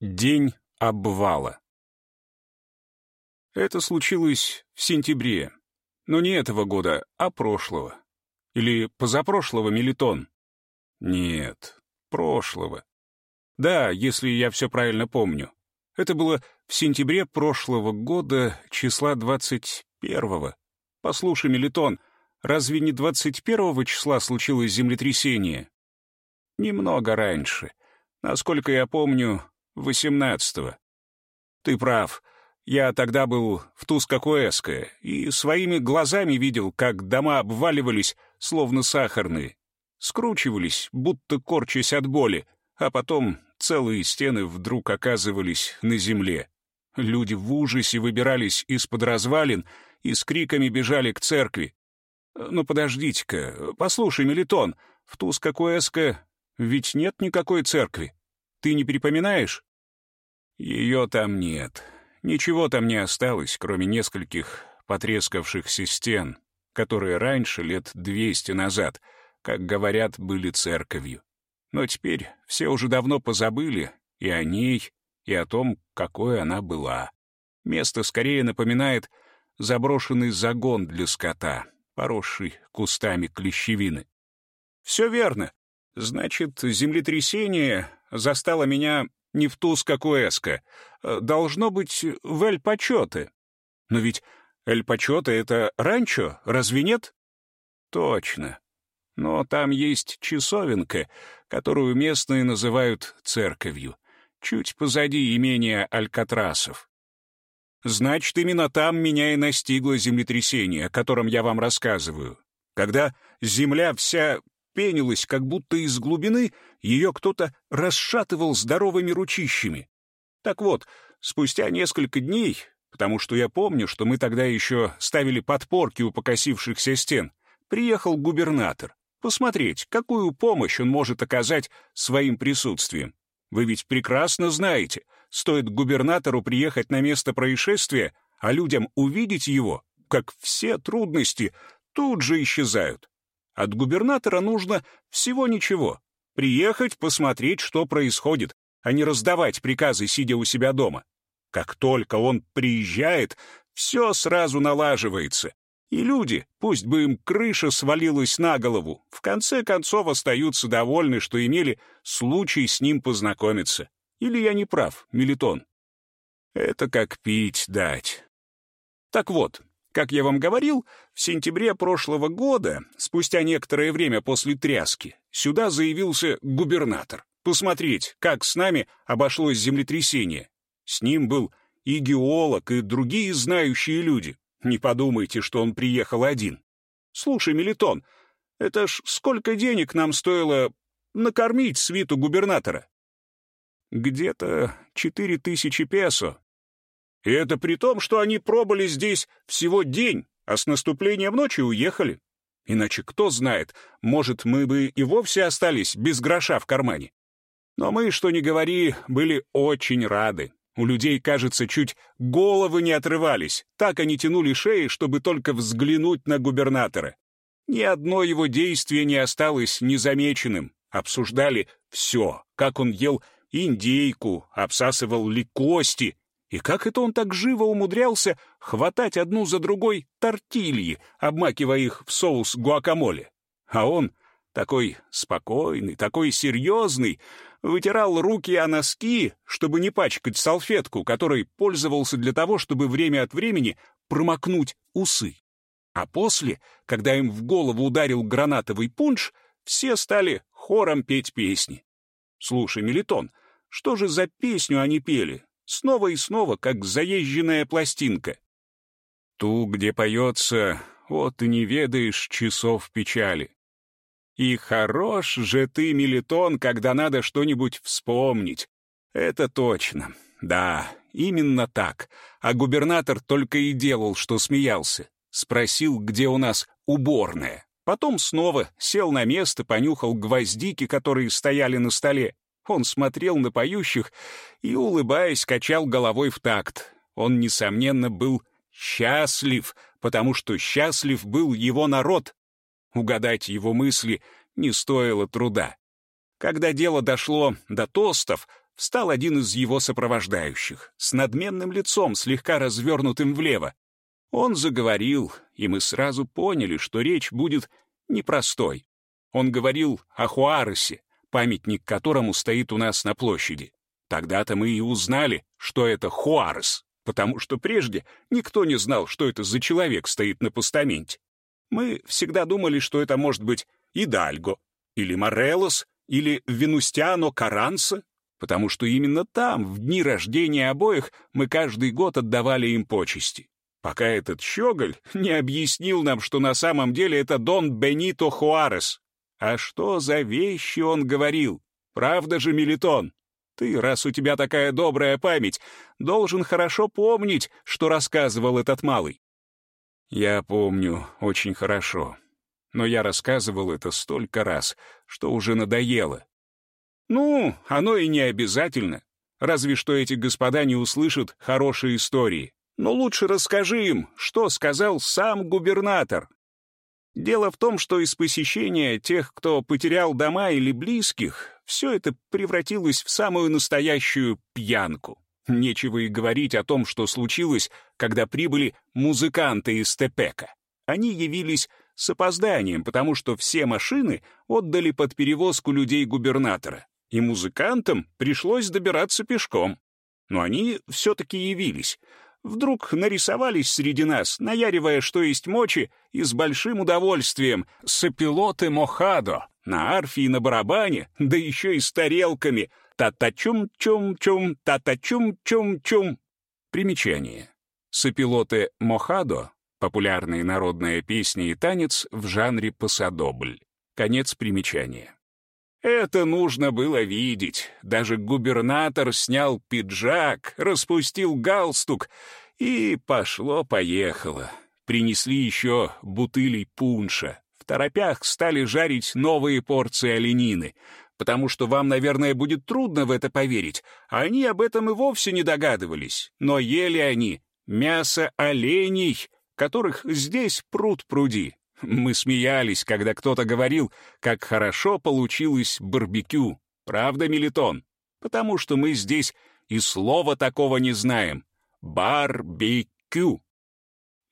День обвала. Это случилось в сентябре. Но не этого года, а прошлого. Или позапрошлого милитон. Нет, прошлого. Да, если я все правильно помню. Это было в сентябре прошлого года, числа 21-го. Послушай, Мелитон, разве не 21 числа случилось землетрясение? Немного раньше. Насколько я помню, восемнадцатого. Ты прав. Я тогда был в Тускакуэско и своими глазами видел, как дома обваливались, словно сахарные. Скручивались, будто корчась от боли, а потом целые стены вдруг оказывались на земле. Люди в ужасе выбирались из-под развалин и с криками бежали к церкви. «Ну, подождите-ка, послушай, Мелитон, в Тускакуэско ведь нет никакой церкви. Ты не припоминаешь?» Ее там нет. Ничего там не осталось, кроме нескольких потрескавшихся стен, которые раньше, лет двести назад, как говорят, были церковью. Но теперь все уже давно позабыли и о ней, и о том, какой она была. Место скорее напоминает заброшенный загон для скота, поросший кустами клещевины. Все верно. Значит, землетрясение застало меня не в Тускакуэско. Э, должно быть, в Эль-Пачоте. Но ведь Эль-Пачоте — это ранчо, разве нет? Точно. Но там есть часовенка, которую местные называют церковью, чуть позади имения Алькатрасов. Значит, именно там меня и настигло землетрясение, о котором я вам рассказываю. Когда земля вся пенилась, как будто из глубины ее кто-то расшатывал здоровыми ручищами. Так вот, спустя несколько дней, потому что я помню, что мы тогда еще ставили подпорки у покосившихся стен, приехал губернатор посмотреть, какую помощь он может оказать своим присутствием. Вы ведь прекрасно знаете, стоит губернатору приехать на место происшествия, а людям увидеть его, как все трудности тут же исчезают. От губернатора нужно всего ничего. Приехать, посмотреть, что происходит, а не раздавать приказы, сидя у себя дома. Как только он приезжает, все сразу налаживается. И люди, пусть бы им крыша свалилась на голову, в конце концов остаются довольны, что имели случай с ним познакомиться. Или я не прав, Мелитон? Это как пить дать. Так вот, как я вам говорил, в сентябре прошлого года, спустя некоторое время после тряски, сюда заявился губернатор. Посмотреть, как с нами обошлось землетрясение. С ним был и геолог, и другие знающие люди. Не подумайте, что он приехал один. Слушай, Мелитон, это ж сколько денег нам стоило накормить свиту губернатора? Где-то четыре тысячи песо, и это при том, что они пробыли здесь всего день, а с наступлением ночи уехали. Иначе кто знает, может, мы бы и вовсе остались без гроша в кармане. Но мы, что ни говори, были очень рады. У людей, кажется, чуть головы не отрывались. Так они тянули шеи, чтобы только взглянуть на губернатора. Ни одно его действие не осталось незамеченным. Обсуждали все, как он ел индейку, обсасывал ли кости, и как это он так живо умудрялся хватать одну за другой тортильи, обмакивая их в соус гуакамоле? А он, такой спокойный, такой серьезный, вытирал руки о носки, чтобы не пачкать салфетку, которой пользовался для того, чтобы время от времени промокнуть усы. А после, когда им в голову ударил гранатовый пунш, все стали хором петь песни. «Слушай, Мелитон, что же за песню они пели? Снова и снова, как заезженная пластинка. Ту, где поется «Вот ты не ведаешь часов печали». И хорош же ты, Мелитон, когда надо что-нибудь вспомнить. Это точно. Да, именно так. А губернатор только и делал, что смеялся. Спросил, где у нас уборная. Потом снова сел на место, понюхал гвоздики, которые стояли на столе, он смотрел на поющих и, улыбаясь, качал головой в такт. Он, несомненно, был счастлив, потому что счастлив был его народ. Угадать его мысли не стоило труда. Когда дело дошло до тостов, встал один из его сопровождающих, с надменным лицом, слегка развернутым влево. Он заговорил, и мы сразу поняли, что речь будет непростой. Он говорил о Хуаресе, памятник которому стоит у нас на площади. Тогда-то мы и узнали, что это Хуарес, потому что прежде никто не знал, что это за человек стоит на постаменте. Мы всегда думали, что это может быть Идальго, или Морелос, или Венустиано Каранса, потому что именно там, в дни рождения обоих, мы каждый год отдавали им почести. Пока этот щеголь не объяснил нам, что на самом деле это Дон Бенито Хуарес. А что за вещи он говорил? Правда же, Мелитон? Ты, раз у тебя такая добрая память, должен хорошо помнить, что рассказывал этот малый. Я помню очень хорошо. Но я рассказывал это столько раз, что уже надоело. Ну, оно и не обязательно. Разве что эти господа не услышат хорошие истории. Но лучше расскажи им, что сказал сам губернатор. Дело в том, что из посещения тех, кто потерял дома или близких, все это превратилось в самую настоящую пьянку. Нечего и говорить о том, что случилось, когда прибыли музыканты из Тепека. Они явились с опозданием, потому что все машины отдали под перевозку людей губернатора и музыкантам пришлось добираться пешком. Но они все-таки явились. Вдруг нарисовались среди нас, наяривая, что есть мочи, и с большим удовольствием сопилоты Мохадо на арфе и на барабане, да еще и с тарелками «та-та-чум-чум-чум, та-та-чум-чум-чум». Примечание. Сопилоты Мохадо — популярная народная песня и танец в жанре пасадобль. Конец примечания. Это нужно было видеть. Даже губернатор снял пиджак, распустил галстук, и пошло-поехало. Принесли еще бутылей пунша. В торопях стали жарить новые порции оленины, потому что вам, наверное, будет трудно в это поверить, они об этом и вовсе не догадывались. Но ели они мясо оленей, которых здесь пруд пруди. Мы смеялись, когда кто-то говорил, как хорошо получилось барбекю. Правда, Мелитон? Потому что мы здесь и слова такого не знаем. Барбекю.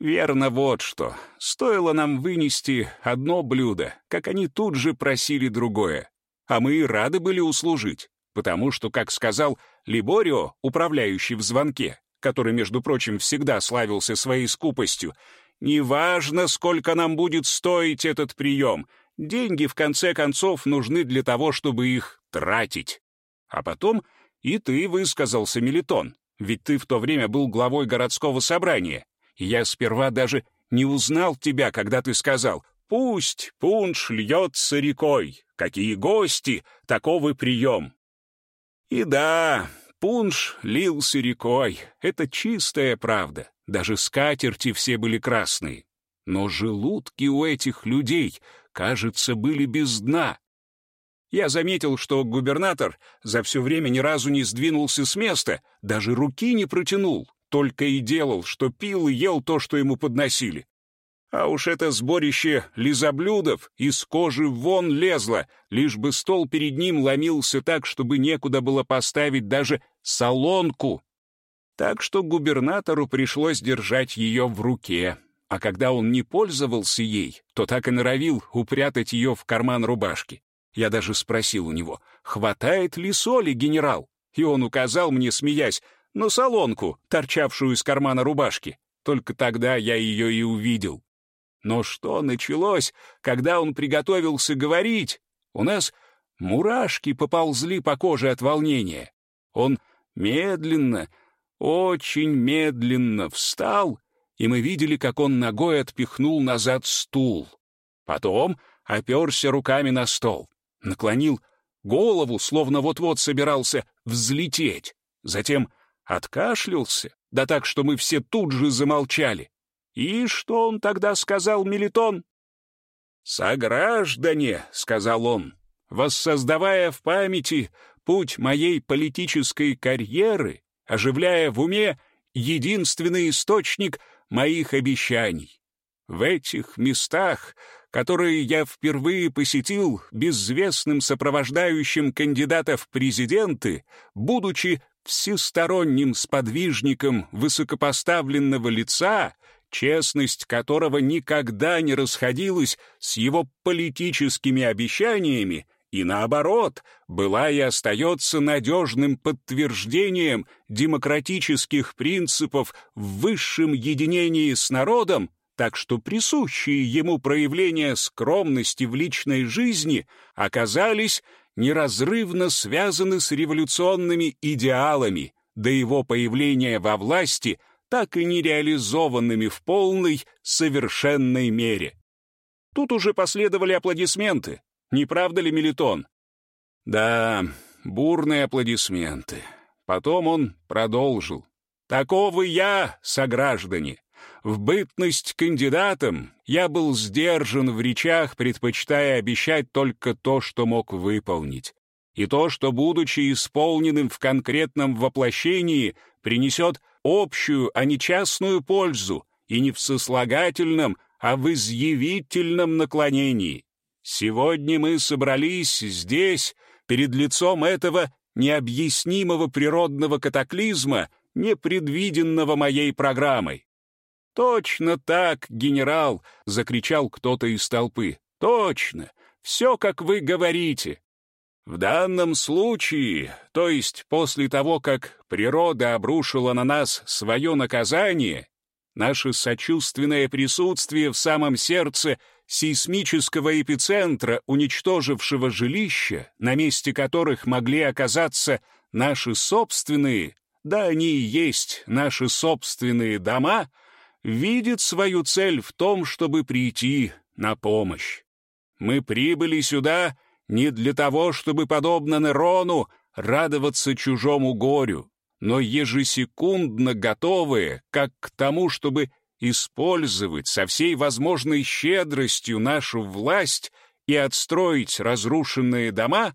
Верно вот что. Стоило нам вынести одно блюдо, как они тут же просили другое. А мы и рады были услужить, потому что, как сказал Либорио, управляющий в звонке, который, между прочим, всегда славился своей скупостью, Неважно, сколько нам будет стоить этот прием. Деньги, в конце концов, нужны для того, чтобы их тратить. А потом и ты высказался, Мелитон, ведь ты в то время был главой городского собрания. Я сперва даже не узнал тебя, когда ты сказал «Пусть пунш льется рекой, какие гости, таковы прием». И да, пунш лился рекой, это чистая правда. Даже скатерти все были красные. Но желудки у этих людей, кажется, были без дна. Я заметил, что губернатор за все время ни разу не сдвинулся с места, даже руки не протянул, только и делал, что пил и ел то, что ему подносили. А уж это сборище лизоблюдов из кожи вон лезло, лишь бы стол перед ним ломился так, чтобы некуда было поставить даже солонку так что губернатору пришлось держать ее в руке, а когда он не пользовался ей, то так и норовил упрятать ее в карман рубашки. Я даже спросил у него, хватает ли соли, генерал? И он указал мне, смеясь, на солонку, торчавшую из кармана рубашки. Только тогда я ее и увидел. Но что началось, когда он приготовился говорить? У нас мурашки поползли по коже от волнения. Он медленно, очень медленно встал, и мы видели, как он ногой отпихнул назад стул. Потом оперся руками на стол, наклонил голову, словно вот-вот собирался взлететь. Затем откашлялся, да так, что мы все тут же замолчали. И что он тогда сказал, Мелитон? «Сограждане», — сказал он, — «воссоздавая в памяти путь моей политической карьеры, оживляя в уме единственный источник моих обещаний. В этих местах, которые я впервые посетил безвестным сопровождающим кандидата в президенты, будучи всесторонним сподвижником высокопоставленного лица, честность которого никогда не расходилась с его политическими обещаниями, и наоборот, была и остается надежным подтверждением демократических принципов в высшем единении с народом, так что присущие ему проявления скромности в личной жизни оказались неразрывно связаны с революционными идеалами, до его появления во власти так и не реализованными в полной, совершенной мере. Тут уже последовали аплодисменты, не правда ли, Мелитон? Да, бурные аплодисменты. Потом он продолжил. «Таковы я, сограждане. В бытность кандидатом я был сдержан в речах, предпочитая обещать только то, что мог выполнить. И то, что, будучи исполненным в конкретном воплощении, принесет общую, а не частную пользу, и не в сослагательном, а в изъявительном наклонении. Сегодня мы собрались здесь, перед лицом этого необъяснимого природного катаклизма, непредвиденного моей программой. «Точно так, генерал!» — закричал кто-то из толпы. «Точно! Все, как вы говорите!» В данном случае, то есть после того, как природа обрушила на нас свое наказание, наше сочувственное присутствие в самом сердце — сейсмического эпицентра, уничтожившего жилища, на месте которых могли оказаться наши собственные, да они и есть наши собственные дома, видит свою цель в том, чтобы прийти на помощь. Мы прибыли сюда не для того, чтобы, подобно Нерону, радоваться чужому горю, но ежесекундно готовые как к тому, чтобы использовать со всей возможной щедростью нашу власть и отстроить разрушенные дома,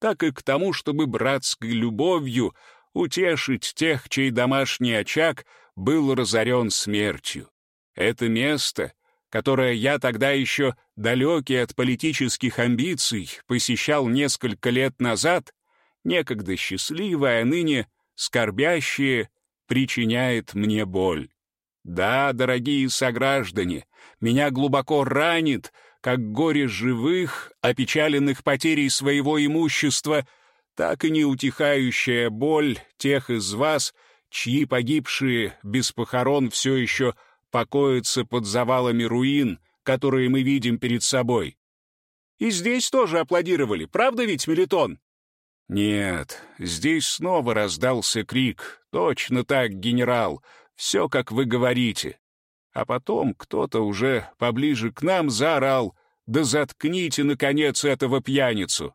так и к тому, чтобы братской любовью утешить тех, чей домашний очаг был разорен смертью. Это место, которое я тогда еще далекий от политических амбиций посещал несколько лет назад, некогда счастливое, а ныне скорбящее, причиняет мне боль. Да, дорогие сограждане, меня глубоко ранит, как горе живых, опечаленных потерей своего имущества, так и неутихающая боль тех из вас, чьи погибшие без похорон все еще покоятся под завалами руин, которые мы видим перед собой. И здесь тоже аплодировали, правда ведь, Мелитон? Нет, здесь снова раздался крик. Точно так, генерал все, как вы говорите. А потом кто-то уже поближе к нам заорал, да заткните, наконец, этого пьяницу.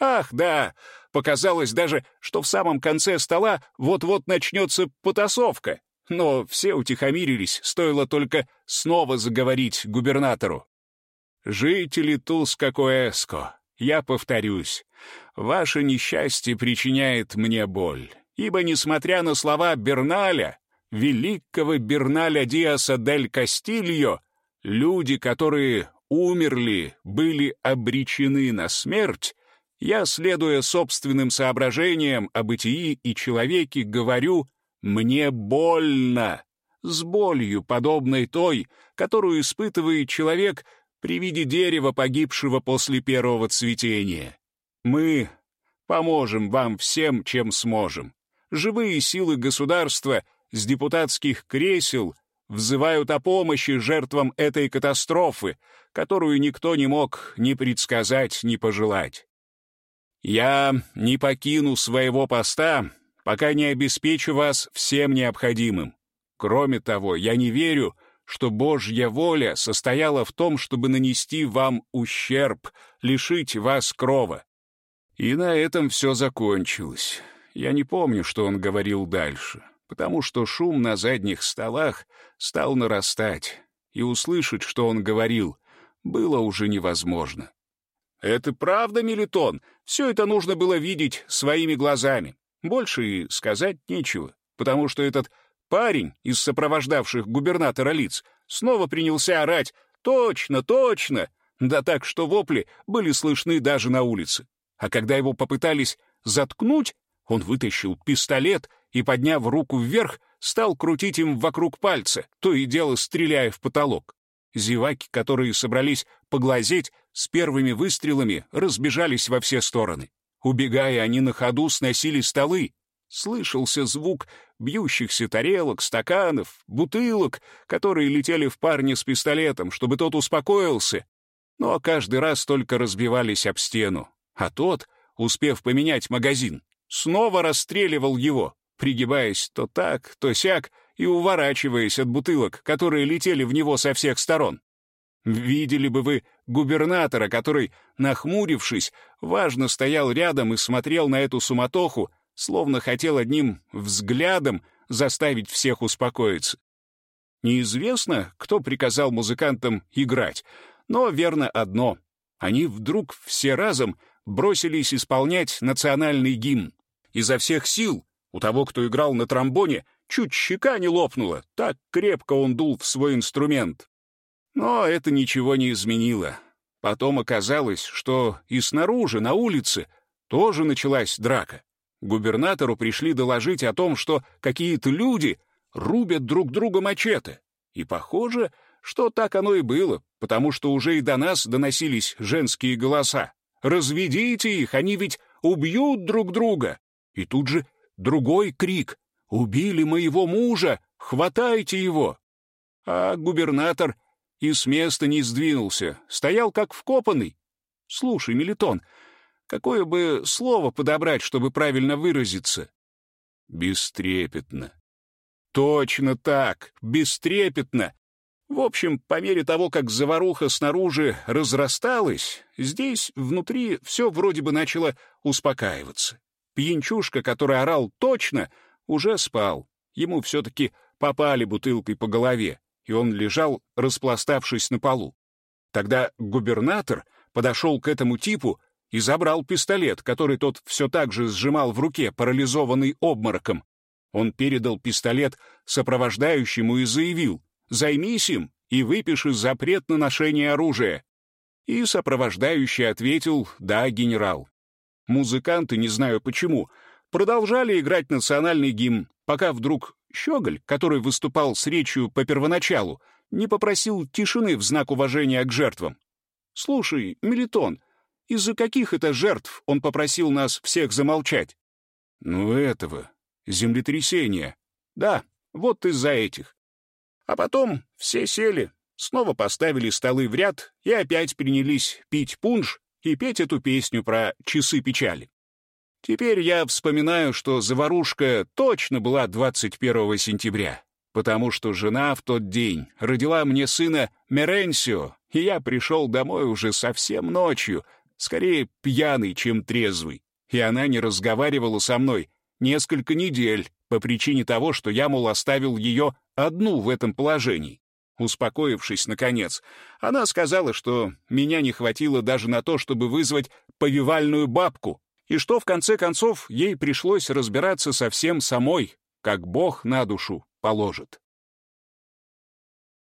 Ах, да, показалось даже, что в самом конце стола вот-вот начнется потасовка. Но все утихомирились, стоило только снова заговорить губернатору. «Жители Тускакоэско, я повторюсь, ваше несчастье причиняет мне боль, ибо, несмотря на слова Берналя, великого Берналя Диаса дель Кастильо, люди, которые умерли, были обречены на смерть, я, следуя собственным соображениям о бытии и человеке, говорю «мне больно», с болью, подобной той, которую испытывает человек при виде дерева, погибшего после первого цветения. Мы поможем вам всем, чем сможем. Живые силы государства с депутатских кресел взывают о помощи жертвам этой катастрофы, которую никто не мог ни предсказать, ни пожелать. Я не покину своего поста, пока не обеспечу вас всем необходимым. Кроме того, я не верю, что Божья воля состояла в том, чтобы нанести вам ущерб, лишить вас крова. И на этом все закончилось. Я не помню, что он говорил дальше потому что шум на задних столах стал нарастать, и услышать, что он говорил, было уже невозможно. «Это правда, Мелитон? Все это нужно было видеть своими глазами. Больше и сказать нечего, потому что этот парень из сопровождавших губернатора лиц снова принялся орать точно, точно!» Да так, что вопли были слышны даже на улице. А когда его попытались заткнуть, он вытащил пистолет и, подняв руку вверх, стал крутить им вокруг пальца, то и дело стреляя в потолок. Зеваки, которые собрались поглазеть, с первыми выстрелами разбежались во все стороны. Убегая, они на ходу сносили столы. Слышался звук бьющихся тарелок, стаканов, бутылок, которые летели в парня с пистолетом, чтобы тот успокоился. Но каждый раз только разбивались об стену. А тот, успев поменять магазин, снова расстреливал его, пригибаясь то так, то сяк и уворачиваясь от бутылок, которые летели в него со всех сторон. Видели бы вы губернатора, который, нахмурившись, важно стоял рядом и смотрел на эту суматоху, словно хотел одним взглядом заставить всех успокоиться. Неизвестно, кто приказал музыкантам играть, но верно одно — они вдруг все разом бросились исполнять национальный гимн. Изо всех сил у того, кто играл на тромбоне, чуть щека не лопнула, так крепко он дул в свой инструмент. Но это ничего не изменило. Потом оказалось, что и снаружи, на улице, тоже началась драка. Губернатору пришли доложить о том, что какие-то люди рубят друг друга мачете. И похоже, что так оно и было, потому что уже и до нас доносились женские голоса. «Разведите их, они ведь убьют друг друга!» И тут же другой крик «Убили моего мужа! Хватайте его!» А губернатор и с места не сдвинулся, стоял как вкопанный. Слушай, Мелитон, какое бы слово подобрать, чтобы правильно выразиться? Бестрепетно. Точно так, бестрепетно. В общем, по мере того, как заваруха снаружи разрасталась, здесь, внутри, все вроде бы начало успокаиваться. Пьянчушка, который орал точно, уже спал. Ему все-таки попали бутылкой по голове и он лежал, распластавшись на полу. Тогда губернатор подошел к этому типу и забрал пистолет, который тот все так же сжимал в руке, парализованный обмороком. Он передал пистолет сопровождающему и заявил «Займись им и выпиши запрет на ношение оружия». И сопровождающий ответил «Да, генерал». Музыканты, не знаю почему, продолжали играть национальный гимн, пока вдруг Щеголь, который выступал с речью по первоначалу, не попросил тишины в знак уважения к жертвам. «Слушай, Мелитон, из-за каких это жертв он попросил нас всех замолчать?» «Ну этого, землетрясения. Да, вот из-за этих. А потом все сели, снова поставили столы в ряд и опять принялись пить пунш и петь эту песню про часы печали. Теперь я вспоминаю, что заварушка точно была 21 сентября, потому что жена в тот день родила мне сына Меренсио, и я пришел домой уже совсем ночью, скорее пьяный, чем трезвый. И она не разговаривала со мной несколько недель по причине того, что я, мол, оставил ее одну в этом положении. Успокоившись, наконец, она сказала, что меня не хватило даже на то, чтобы вызвать повивальную бабку, и что, в конце концов, ей пришлось разбираться совсем самой, как Бог на душу положит.